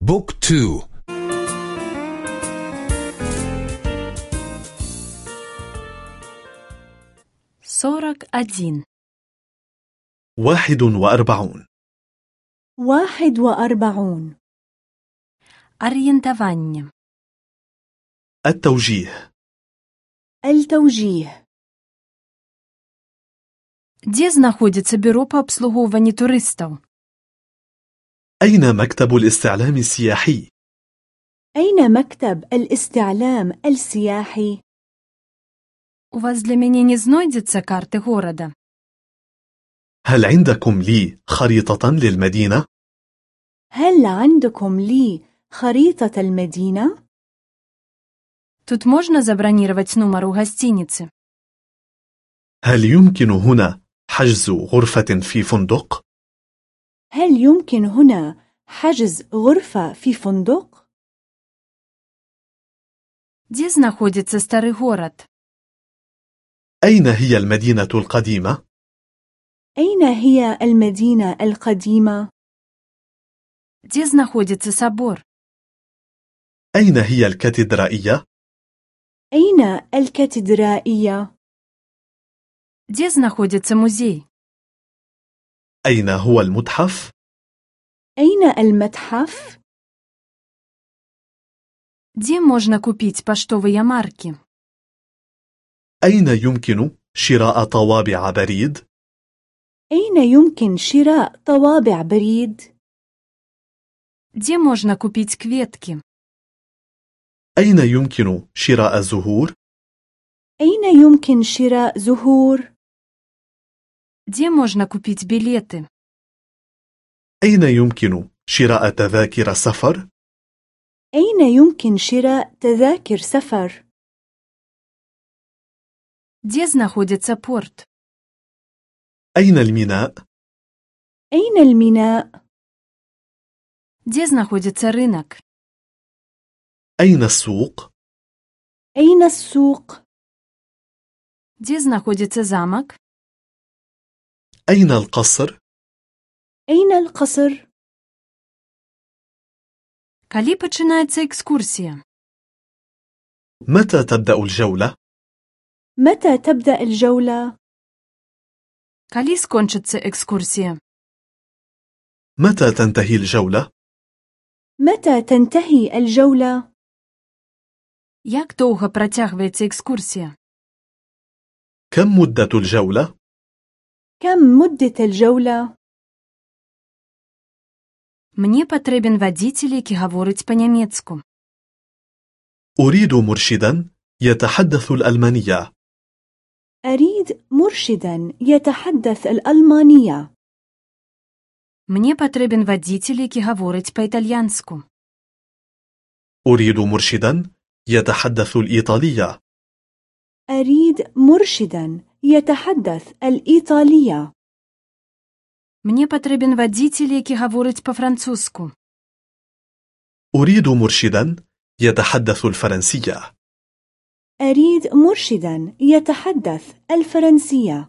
بوك تو сорок один واحد وأربعون واحد وأربعون Орієнтування. التوجيه التوجيه Де знаходиться бюро по обслуговуванню туристів? أين مكتب الاستعلام السياحي؟ أين مكتب الاستعلام السياحي؟ У вас для мене не знайдеться карти города? هل عندكم لي خريطة للمدينة؟ هل عندكم لي خريطة المدينة؟ Тут можна забронировать номер у гостиниці? هل يمكن هنا حجز غرفة في فندق؟ هل يمكن هنا حجز غرفة في فندق؟ Де знаходиться старий город? أين هي المدينة القديمة؟ أين هي المدينة القديمة؟ Де знаходиться собор? أين هي الكاتدرائية؟ أين الكاتدرائية؟ Де знаходиться музей? أين هو المتحف؟ أين المتحف؟ Де можна купити поштові марки? أين يمكن شراء طوابع بريد؟ أين يمكن شراء طوابع بريد؟ Де можна купити кветки? أين يمكن شراء زهور؟ أين يمكن شراء زهور؟ Де можна купити білети? أين يمكن شراء تذاكر سفر؟ أين يمكن شراء تذاكر سفر؟ Де знаходиться порт? أين الميناء؟ أين الميناء؟ Де знаходиться ринок? أين السوق؟ أين السوق؟ Де знаходиться замок? أين القصر؟ أين القصر؟ Коли починається екскурсія? متى تبدأ الجولة؟ متى تبدأ الجولة؟ Коли скончиться екскурсія? متى تنتهي الجولة؟ متى تنتهي الجولة؟ Як довго протягується екскурсія? كم مدة الجولة؟ كم مدة الجولة؟ Мне потрібен водитель, який говорить по-німецьку. أريد مرشدا يتحدث الألمانية أريد مرشدا يتحدث الألمانية. Мне потрібен водитель, який говорить по-італьянську. أريد مرشدا يتحدث الإيطالية أريد مرشدا يتحدث الإيطالية. Мне потрібен водитель, який говорить по-французьку. أريد مرشدا يتحدث الفرنسية أريد مرشدا يتحدث الفرنسية.